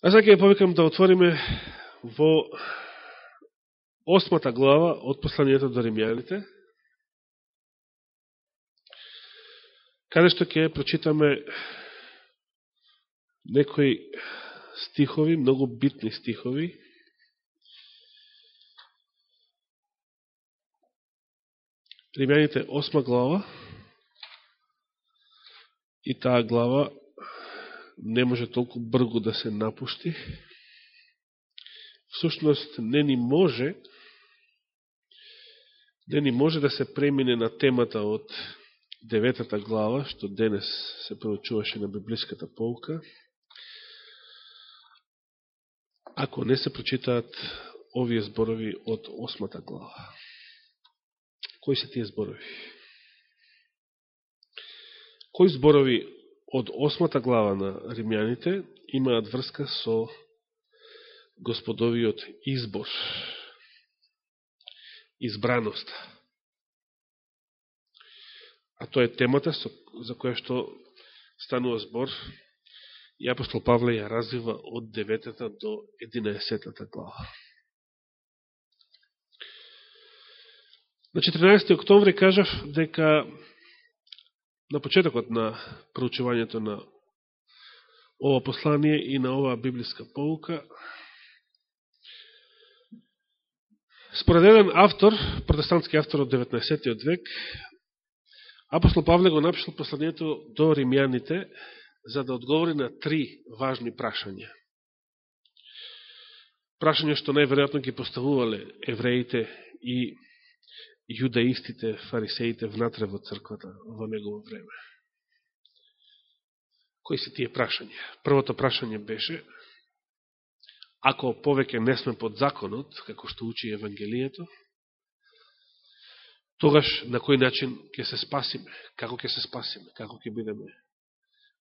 А сега ќе повикам да отвориме во осмата глава од посланието до римјаните, каде што ќе прочитаме некои стихови, многу битни стихови, Римјаните 8 глава и таа глава не може толку брго да се напушти. Всушност не ни може не ни може да се премине на темата од деветата глава, што денес се проучуваше на библиската полка, ако не се прочитаат овие зборови од осмата глава. Кои се тие зборови? Кои зборови од осмата глава на Римјаните имаат врска со господовиот избор, избраноста. А тоа е темата за која што станува збор и апостол Павле ја развива од 9 до 11 глава. На 14. октомври кажав дека на почетокот на проучувањето на ова послание и на оваа библиска полука, според еден автор, протестантски автор од 19. век, апостол Павле го напишал посланието до римјаните за да одговори на три важни прашања. Прашања што најверојатно ги поставувале евреите и јудаистите, фарисеите внатре во црквата во негово време. Кои се тие прашања? Првото прашање беше, ако повеќе не сме под законот, како што учи Евангелието, тогаш на кој начин ќе се спасиме? Како ќе се спасиме? Како ќе бидеме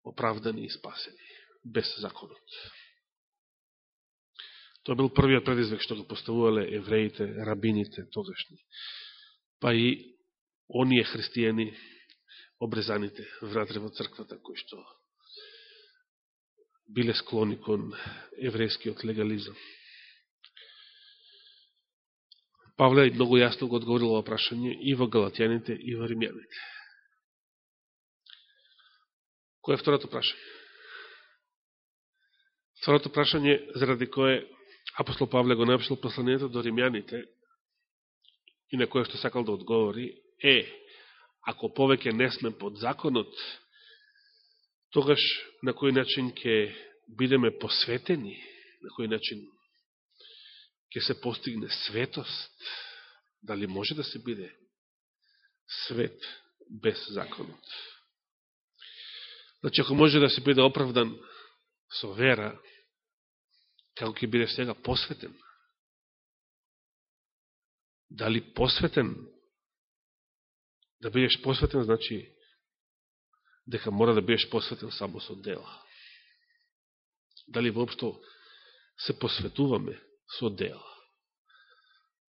оправдани и спасени без законот? Тоа бил првиот предизвик што го поставувале евреите, рабините тогашни па и оние христијани, обрезаните внатре во црквата, кои што биле склони кон еврејскиот легализам. Павле многу јасно го одговорил ова прашање и во галатјаните, и во римјаните. Кој е второто прашање? Второто прашање, заради кое апостол Павле го напишал посланието до римјаните, и на кое што сакал да одговори е, ако повеќе не сме под законот, тогаш на кој начин ќе бидеме посветени, на кој начин ќе се постигне светост, дали може да се биде свет без законот. Значи, ако може да се биде оправдан со вера, како ќе биде сега посветен, Дали посветен? Да бидеш посветен, значи дека мора да бидеш посветен само со дела. Дали воопшто се посветуваме со дела?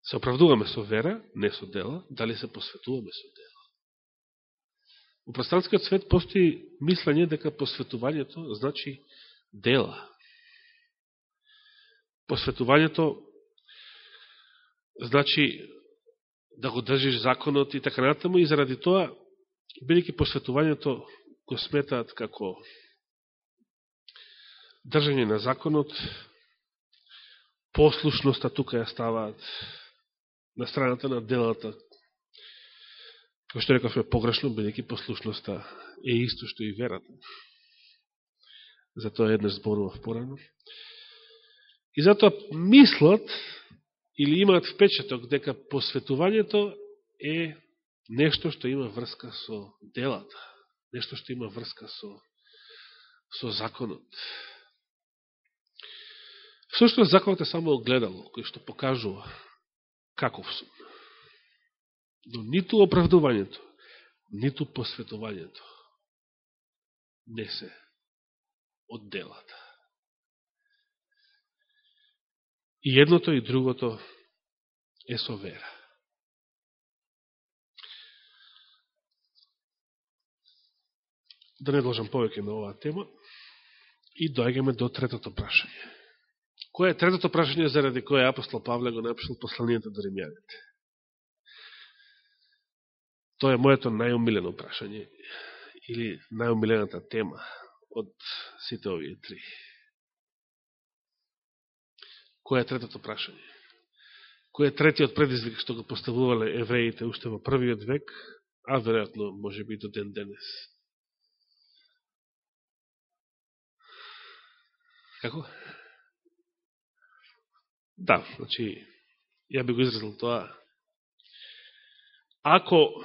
Се оправдуваме со вера, не со дела, дали се посветуваме со дела? У пространскиот свет постои мислење дека посветувањето значи дела. Посветувањето значи да го држиш законот и така натаму и заради тоа, бидеќи посветувањето го сметаат како држање на законот, послушноста тука ја ставаат на страната на делата, како што рекавме погрешно, бидеќи послушноста е исто што и верата. Затоа еднаш зборував порано. И затоа мислат или имаат впечаток дека посветувањето е нешто што има врска со делата, нешто што има врска со, со законот. Всушност законот е само огледало, кој што покажува каков сум. Но ниту оправдувањето, ниту посветувањето не се од делата. И едното и другото е со вера. Да не должам повеќе на оваа тема. И доаѓаме до третото прашање. Кој е третото прашање заради кое апостол Павле го напишал посланието до римјаните? Тоа е моето најумилено прашање или најумилената тема од сите овие три. Кој е третото прашање? Кој е третиот предизвик што го поставувале евреите уште во првиот век, а веројатно може би до ден денес? Како? Да, значи, ја би го изразил тоа. Ако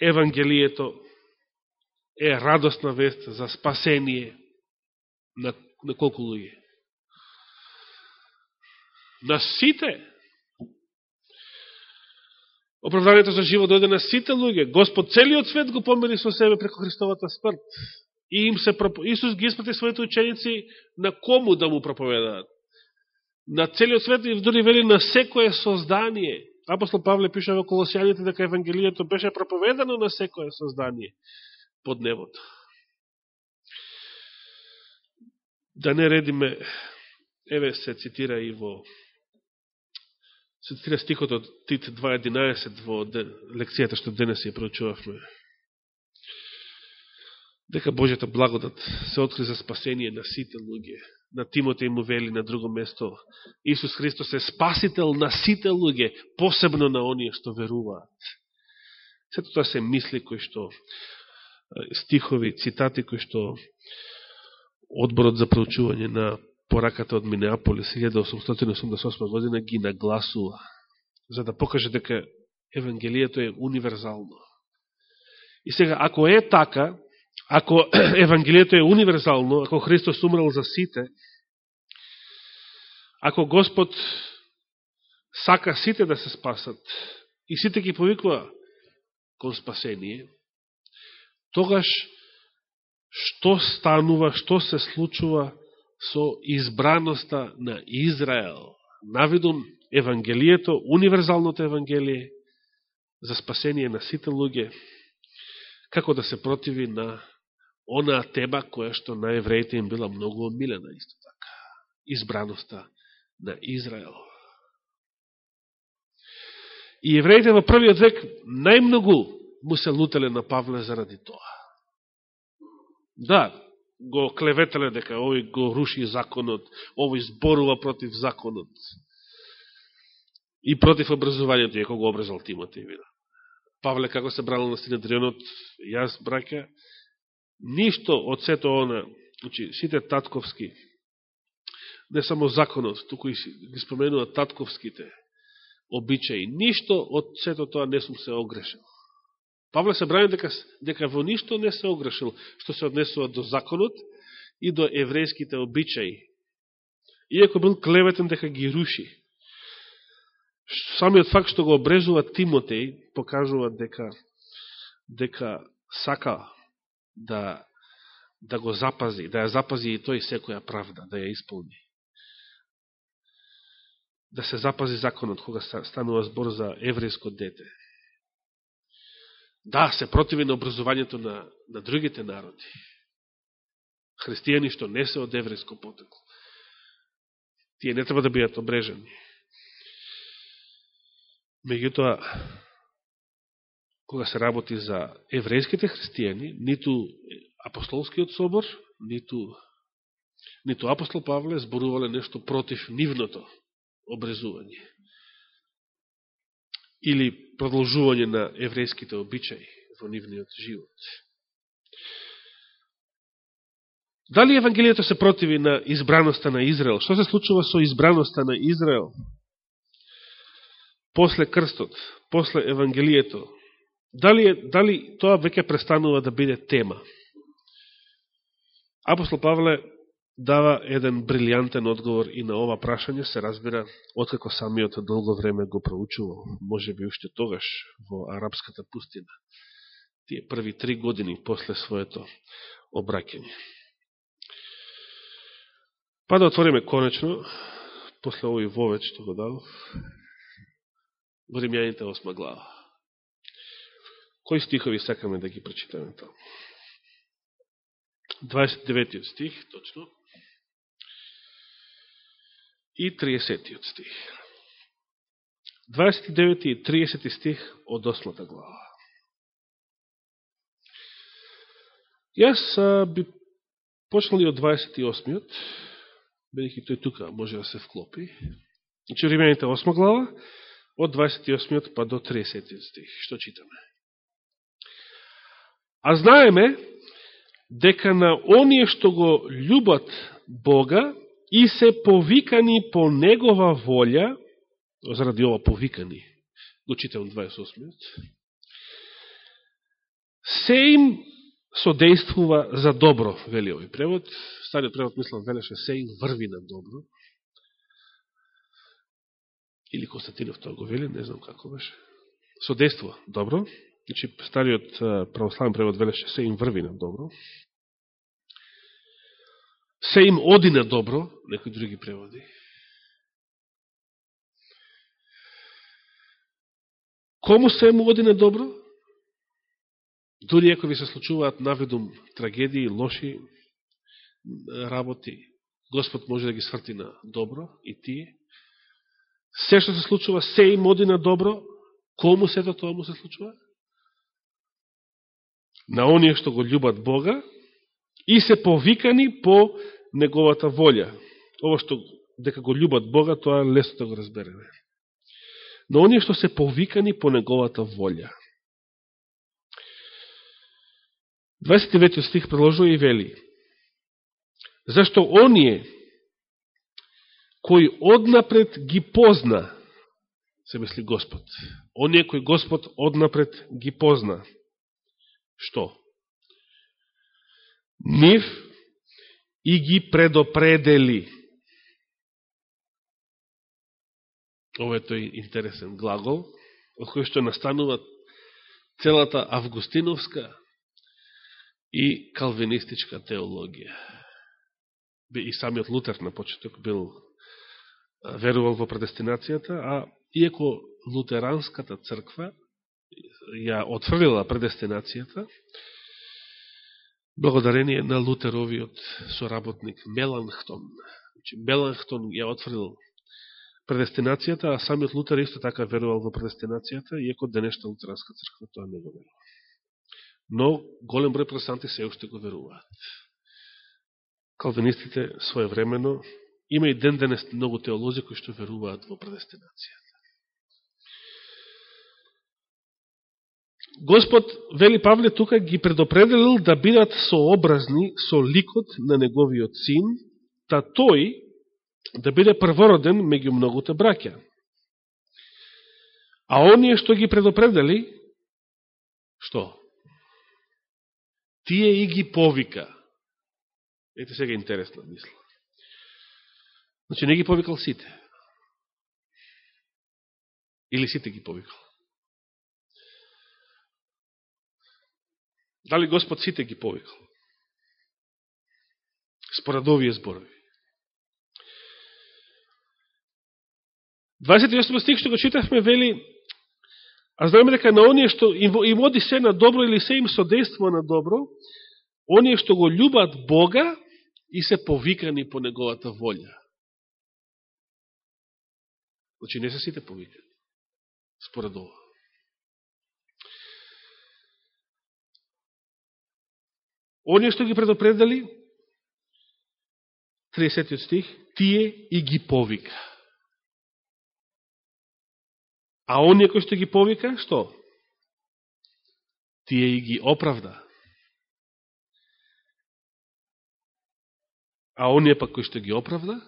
Евангелието е радостна вест за спасение на, на колку луѓе? На сите. Оправданието за живот дојде на сите луѓе. Господ целиот свет го помери со себе преко Христовата смрт. И им се Исус ги испрати своите ученици на кому да му проповедаат. На целиот свет и дори вели на секое создание. Апостол Павле пише во Колосијаните дека Евангелието беше проповедано на секое создание под небото. Да не редиме, еве се цитира и во цитира стихот од Тит 2.11 во лекцијата што денес ја проучувавме дека Божјата благодат се откри за спасение на сите луѓе. На Тимоте му вели на друго место, Исус Христос е спасител на сите луѓе, посебно на оние што веруваат. Сето тоа се мисли кои што стихови, цитати кои што одборот за проучување на пораката од Минеаполис 1888 година ги нагласува, за да покаже дека Евангелието е универзално. И сега, ако е така, Ако Евангелието е универзално, ако Христос умрал за сите, ако Господ сака сите да се спасат и сите ги повикува кон спасение, тогаш што станува, што се случува со избраноста на Израел? Навидум Евангелието, универзалното Евангелие за спасение на сите луѓе, како да се противи на онаа теба која што на евреите им била многу омилена исто така. Избраноста на Израел. И евреите во првиот век најмногу му се лутеле на Павле заради тоа. Да, го клеветеле дека овој го руши законот, овој зборува против законот и против образованието, иако го образал Тимоте вида. Павле како се брал на Синедрионот, јас, браќа, ништо од сето она, значи, сите татковски, не само законот, туку и ги споменува татковските обичаи, ништо од сето тоа не сум се огрешил. Павле се брани дека, дека во ништо не се огрешил, што се однесува до законот и до еврејските обичаи. Иако бил клеветен дека ги руши. Самиот факт што го обрезува Тимотеј покажува дека дека сака да, да го запази, да ја запази и тој секоја правда, да ја исполни. Да се запази законот кога станува збор за еврејско дете. Да, се противи на образувањето на, на другите народи. Христијани што не се од еврејско потекло. Тие не треба да бидат обрежени. Меѓутоа, кога се работи за еврејските христијани, ниту апостолскиот собор, ниту, ниту апостол Павле зборувале нешто против нивното обрезување. Или продолжување на еврејските обичаи во нивниот живот. Дали Евангелието се противи на избраноста на Израел? Што се случува со избраноста на Израел? После крстот, после Евангелието, Дали, дали тоа веќе престанува да биде тема? Апостол Павле дава еден брилијантен одговор и на ова прашање, се разбира, откако самиот долго време го проучувал, може би уште тогаш во арапската пустина, тие први три години после своето обраќање. Па да отвориме конечно, после овој вовет што го дадов, во Римјаните 8 глава. Кои стихови сакаме да ги прочитаме тоа? 29 стих, точно, и 30 стих. 29 и 30 стих од ослата глава. Јас а, би и од 28-иот, бидеќи тој тука може да се вклопи. Значи, Римјаните 8 глава, од 28 па до 30 стих. Што читаме? А знаеме дека на оние што го љубат Бога и се повикани по Негова волја, заради ова повикани, го читам 28 се им содействува за добро, вели овој превод. Стариот превод, мислам, велеше се им врви на добро. Или Константинов тоа го вели, не знам како беше. Содействува, добро. Значи, стариот православен превод велеше се им врви на добро. Се им оди на добро, некои други преводи. Кому се му оди на добро? Дори ако ви се случуваат навидум трагедии, лоши работи, Господ може да ги сврти на добро и тие. Се што се случува, се им оди на добро, кому сето тоа му се случува? На оние што го љубат Бога и се повикани по неговата волја. Ово што дека го љубат Бога, тоа лесно да го разбереме. Но оние што се повикани по неговата волја. 29 стих продолжува и вели. Зашто оние кои однапред ги позна, се мисли Господ, оние кои Господ однапред ги позна, што? Нив и ги предопредели. Ова е тој интересен глагол, од кој што настанува целата августиновска и калвинистичка теологија. И самиот Лутер на почеток бил верувал во предестинацијата, а иако лутеранската црква ја отфрлила предестинацијата, благодарение на Лутеровиот соработник Меланхтон. Значи, Меланхтон ја отфрлил предестинацијата, а самиот Лутер исто така верувал во предестинацијата, иако денешна лутеранска црква тоа не го верува но голем број протестанти се уште го веруваат. Калвинистите своевремено има и ден денес многу теолози кои што веруваат во предестинацијата. Господ, вели Павле, тука ги предопределил да бидат сообразни со ликот на неговиот син, та тој да биде првороден меѓу многуте браќа. А оние што ги предопредели, што? тие и ги повика. Ете сега интересна мисла. Значи не ги повикал сите. Или сите ги повикал. Дали Господ сите ги повикал? Според овие зборови. 28 стих што го читавме вели А знаеме дека на оние што им води се на добро или се им содействува на добро, оние што го љубат Бога и се повикани по Неговата волја. Значи не се сите повикани, според ова. Оние што ги предопредали, 30 стих, тие и ги повика. А оние кои што ги повика, што? Тие и ги оправда. А оние пак кои што ги оправда,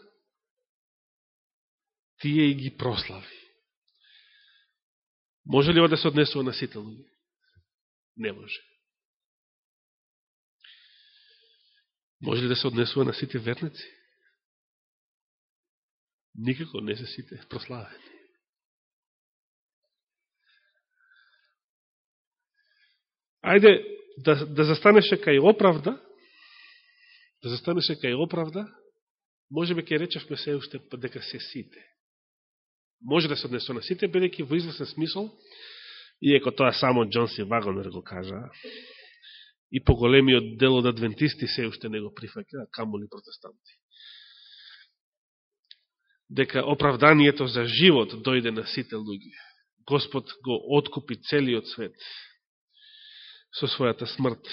тие и ги прослави. Може ли ова да се однесува на сите луѓе? Не може. Може ли да се однесува на сите верници? Никако не се сите прославени. Ајде, да, да застанеше кај оправда, да застанеше кај оправда, може би ке речевме се уште дека се сите. Може да се однесува на сите, бидеќи во известен смисол, иеко тоа само Джон Си Вагонер го кажа, и поголемиот дел од адвентисти се уште не го прифаќа, камоли протестанти. Дека оправданието за живот дојде на сите луѓе. Господ го откупи целиот свет со својата смрт.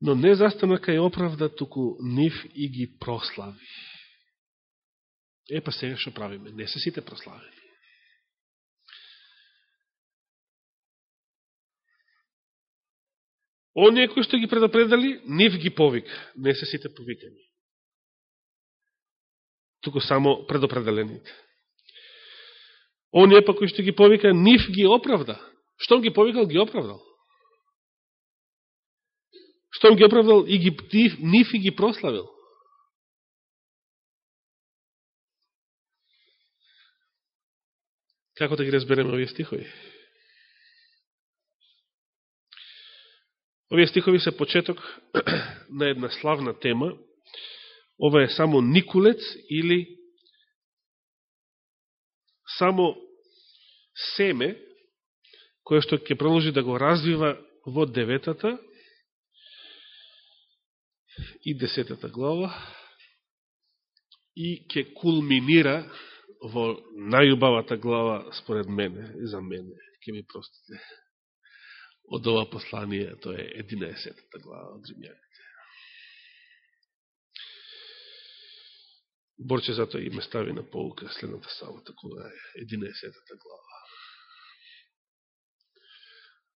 Но не застана кај оправда, туку нив и ги прослави. Епа сега што правиме? Не се сите прославени. Оние кои што ги предопредали, нив ги повика. Не се сите повикани. Туку само предопределените. Оние па кои што ги повика, нив ги оправда. Штом ги повикал, ги оправдал. Штом ги оправдал, и ги, нив, нив и ги прославил. Како да ги разбереме овие стихови? Овие стихови се почеток на една славна тема. Ова е само Никулец или само семе, кое што ќе продолжи да го развива во деветата и десетата глава и ќе кулминира во најубавата глава според мене за мене, ќе ми простите од ова послание, тоа е 11 глава од Римјаните. Борче затоа и ме стави на полука следната сабота, кога е 11 глава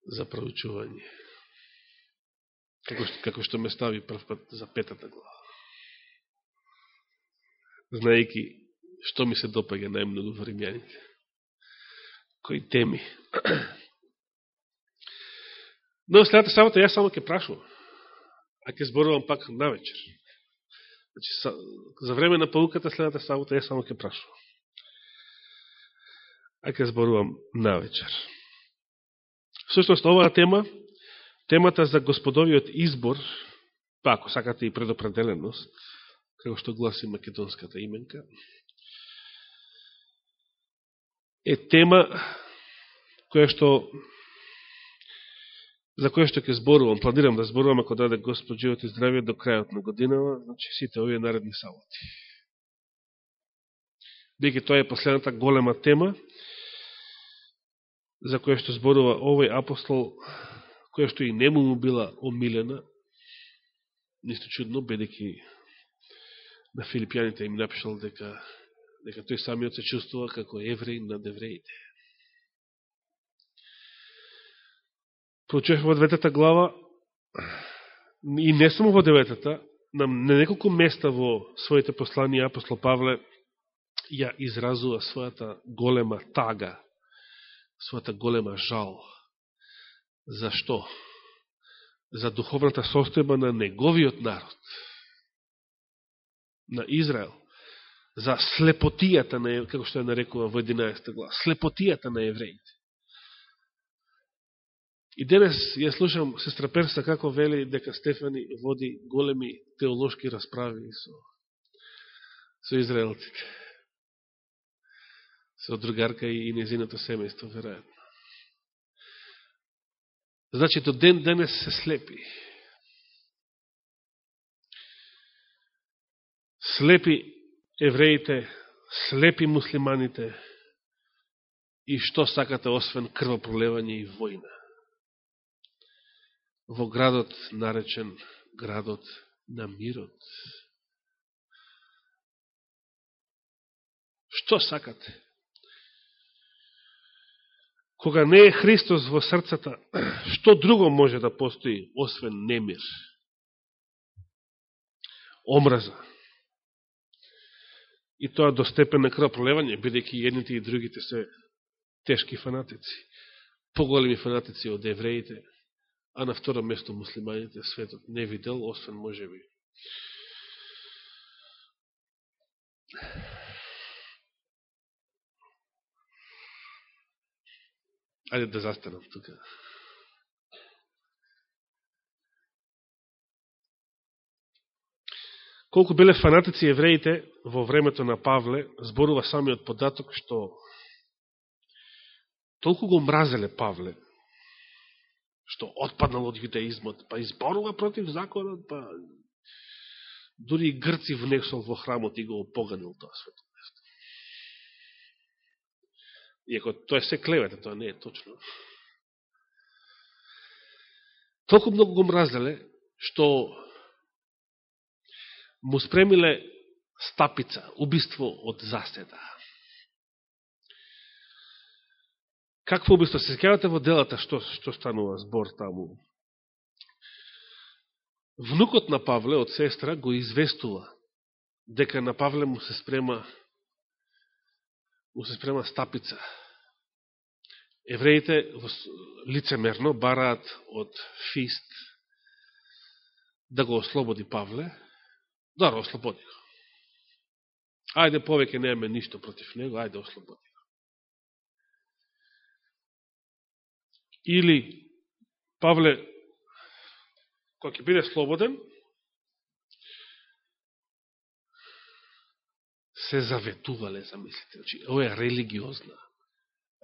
за проучување. Како, како што ме стави прв пат за петата глава. Знаеки што ми се допаѓа најмногу во римјаните. Кои теми. Но следата сабота јас само ќе прашувам, а ќе зборувам пак на вечер. Значи, за време на пауката следната сабота јас само ќе прашувам. А ќе зборувам на вечер. Всушност, оваа тема, темата за господовиот избор, па ако сакате и предопределеност, како што гласи македонската именка, е тема која што за која што ќе зборувам, планирам да зборувам ако даде Господ живот и здравје до крајот на годинава, значи сите овие наредни саботи. Деки тоа е последната голема тема за која што зборува овој апостол, која што и нему му била омилена, нисто чудно, бедеќи на филипјаните им напишал дека, дека тој самиот се чувствува како евреј над евреите. Прочуев во деветата глава, и не само во деветата, на неколку места во своите посланија апостол Павле ја изразува својата голема тага, својата голема жал. Зашто? За духовната состојба на неговиот народ, на Израел, за слепотијата, на, како што ја нарекува во 11 глава, слепотијата на евреите. И денес ја слушам сестра Перса како вели дека Стефани води големи теолошки расправи со, со израелците. Со другарка и, и незиното семејство, веројатно. Значи, до ден денес се слепи. Слепи евреите, слепи муслиманите и што сакате освен крвопролевање и војна во градот наречен градот на мирот. Што сакате? Кога не е Христос во срцата, што друго може да постои, освен немир? Омраза. И тоа до степен на крвопролевање, бидејќи едните и другите се тешки фанатици. Поголеми фанатици од евреите, а на второ место муслиманите светот не видел, освен може би. Ајде да застанам тука. Колку биле фанатици евреите во времето на Павле, зборува самиот податок што толку го мразеле Павле, што отпаднал од јудеизмот, па изборува против законот, па дури и Грци внесол во храмот и го опоганил тоа свето место. Иако тоа е се клевета, тоа не е точно. Толку многу го мразеле, што му спремиле стапица, убиство од заседа. Какво убиство? Се секавате во делата што, што станува збор таму? Внукот на Павле од сестра го известува дека на Павле му се спрема му се спрема стапица. Евреите лицемерно бараат од Фист да го ослободи Павле, да го ослободи го. Ајде, повеќе немаме ништо против него, ајде, ослободи. Или Павле, кој ќе биде слободен, се заветувале, замислите. Значи, ова е религиозна,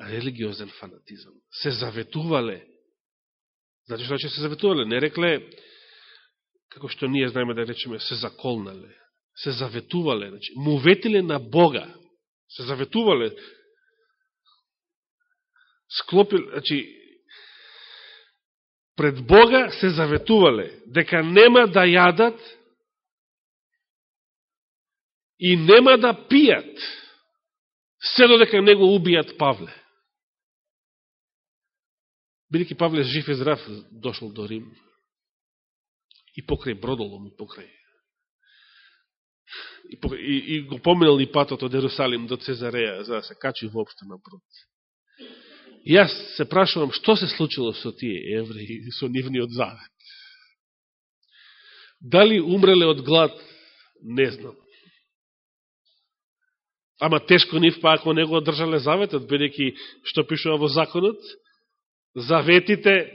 религиозен фанатизам. Се заветувале. Значи, значи се заветувале. Не рекле, како што ние знаеме да речеме, се заколнале. Се заветувале. Значи, му ветиле на Бога. Се заветувале. Склопил, значи, пред Бога се заветувале дека нема да јадат и нема да пијат се додека не го убијат Павле. Бидеќи Павле жив и здрав дошол до Рим и покрај бродолом и покрај и, и, и го поминал и патот од Ерусалим до Цезареја за да се качи воопшто на брод. И јас се прашувам што се случило со тие евреи, со нивниот завет. Дали умреле од глад? Не знам. Ама тешко нив па ако не го одржале заветот, бидејќи што пишува во законот, заветите,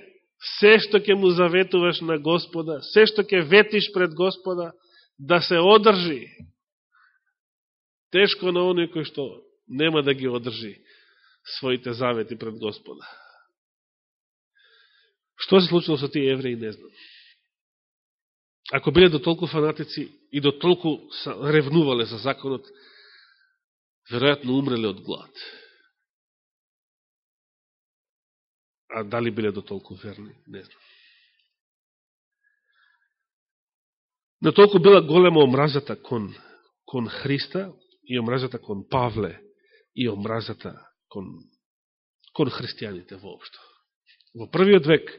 се што ќе му заветуваш на Господа, се што ќе ветиш пред Господа, да се одржи. Тешко на оној кој што нема да ги одржи своите завети пред Господа. Што се случило со тие евреи, не знам. Ако биле до толку фанатици и до толку ревнувале за законот, веројатно умреле од глад. А дали биле до толку верни, не знам. На толку била голема омразата кон, кон Христа и омразата кон Павле и омразата кон, кон христијаните воопшто. Во првиот век,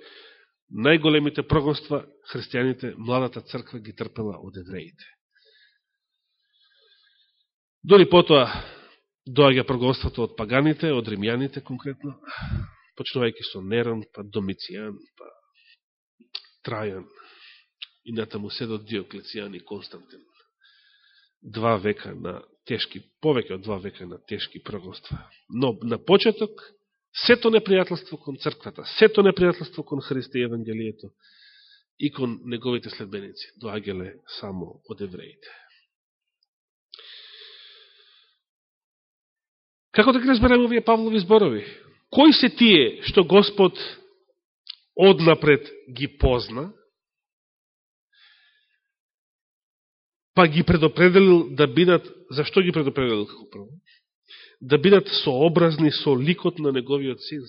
најголемите прогонства христијаните, младата црква ги трпела од евреите. Дори потоа доаѓа прогонството од паганите, од римјаните конкретно, почнувајќи со Нерон, па Домицијан, па Трајан и натаму се до Диоклецијан и Константин. Два века на тешки, повеќе од два века на тешки прогонства. Но на почеток, сето непријателство кон црквата, сето непријателство кон Христа и Евангелието и кон неговите следбеници доаѓале само од евреите. Како да ги разберем овие Павлови зборови? Кои се тие што Господ однапред ги позна, па ги предопределил да бидат, зашто ги предопределил како прво? Да бидат сообразни со ликот на неговиот син.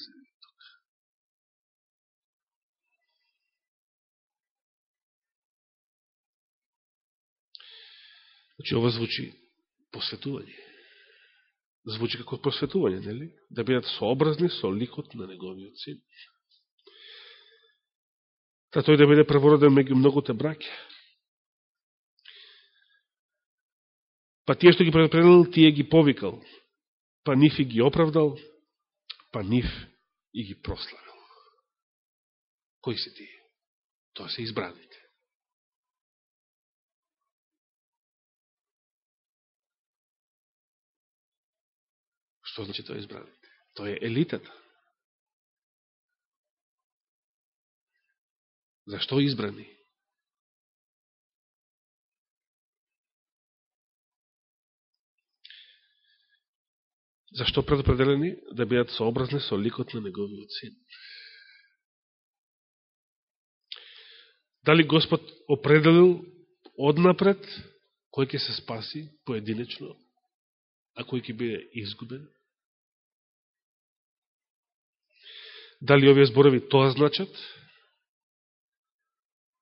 Значи, ова звучи посветување. Звучи како посветување, нели? Да бидат сообразни со ликот на неговиот син. Та тој да биде првороден меѓу многоте браке. Па тие што ги предупредил, тие ги повикал. Па ниф и ги оправдал, па ниф и ги прославил. Кои се тие? Тоа се избраните. Што значи тоа избраните? Тоа е елитата. Зашто избрани? Зашто предопределени да бидат сообразни со ликот на неговиот син? Дали Господ определил однапред кој ќе се спаси поединечно, а кој ќе биде изгубен? Дали овие зборови тоа значат?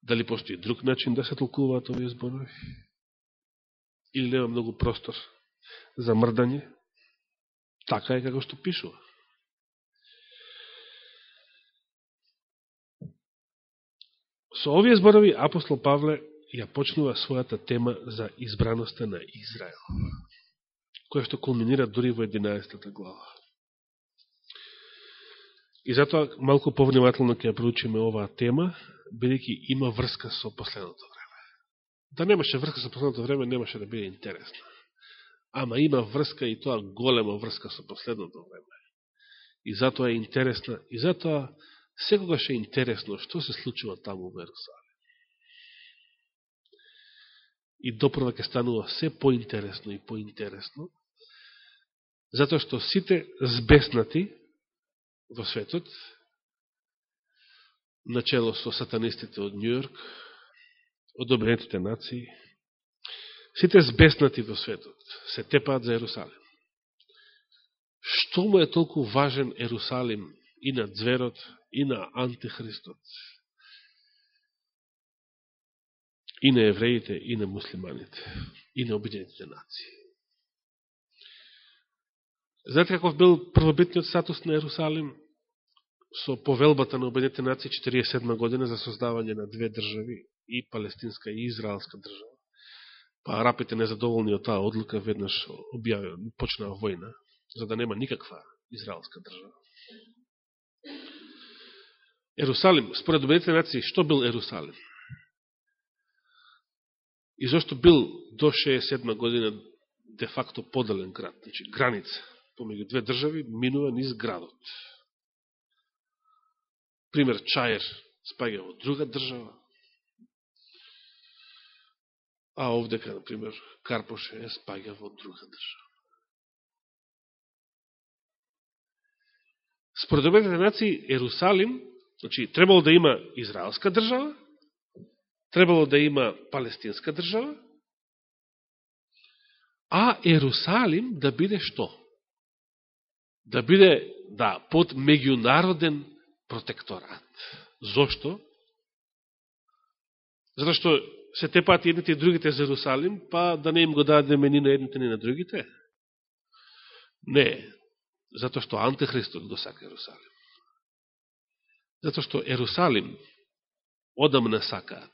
Дали постои друг начин да се толкуваат овие зборови? Или нема многу простор за мрдање? Така е како што пишува. Со овие зборови апостол Павле ја почнува својата тема за избраноста на Израел, која што кулминира дури во 11 глава. И затоа малку повнимателно ќе ја проучиме оваа тема, бидејќи има врска со последното време. Да немаше врска со последното време, немаше да биде интересно. Ама има врска и тоа голема врска со последното време. И затоа е интересна, и затоа секогаш е интересно што се случува таму во Ерусалим. И допрва ќе станува се поинтересно и поинтересно, затоа што сите збеснати во светот, начело со сатанистите од Нью-Йорк, од обредните нации, сите збеснати во светот се тепаат за Ерусалим. Што му е толку важен Ерусалим и на зверот, и на антихристот, и на евреите, и на муслиманите, и на обидените нации. Знаете каков бил првобитниот статус на Ерусалим? Со повелбата на Обединените нации 47 година за создавање на две држави, и палестинска и израелска држава. Па арапите незадоволни од таа одлука веднаш објавија, почнаа војна, за да нема никаква израелска држава. Ерусалим, според Обединените нации, што бил Ерусалим? И зашто бил до 67 година де факто поделен град, значи граница помеѓу две држави, минува низ градот. Пример, Чаер спаѓа во друга држава, а овдека, например, Карпоше спаѓа во друга држава. Според обедните нации, Ерусалим Значи, требало да има израелска држава, требало да има палестинска држава, а Ерусалим да биде што? Да биде, да, под меѓународен протекторат. Зошто? Зато што се тепаат едните и другите за Ерусалим, па да не им го дадеме ни на едните, ни на другите? Не, затоа што Антихристот го сака Ерусалим. затоа што Ерусалим одамна сакаат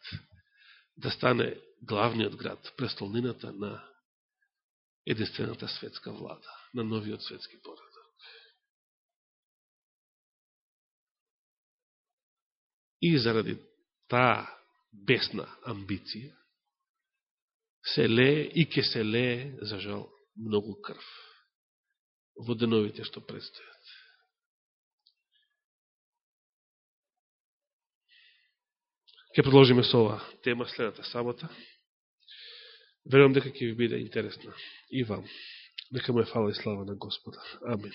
да стане главниот град, престолнината на единствената светска влада, на новиот светски поредок. И заради таа бесна амбиција, се лее и ке се лее, за жал, многу крв во деновите што предстојат. Ке продолжиме со ова тема следната сабота. Верувам дека ќе ви биде интересна и вам. Нека му е фала и слава на Господа. Амин.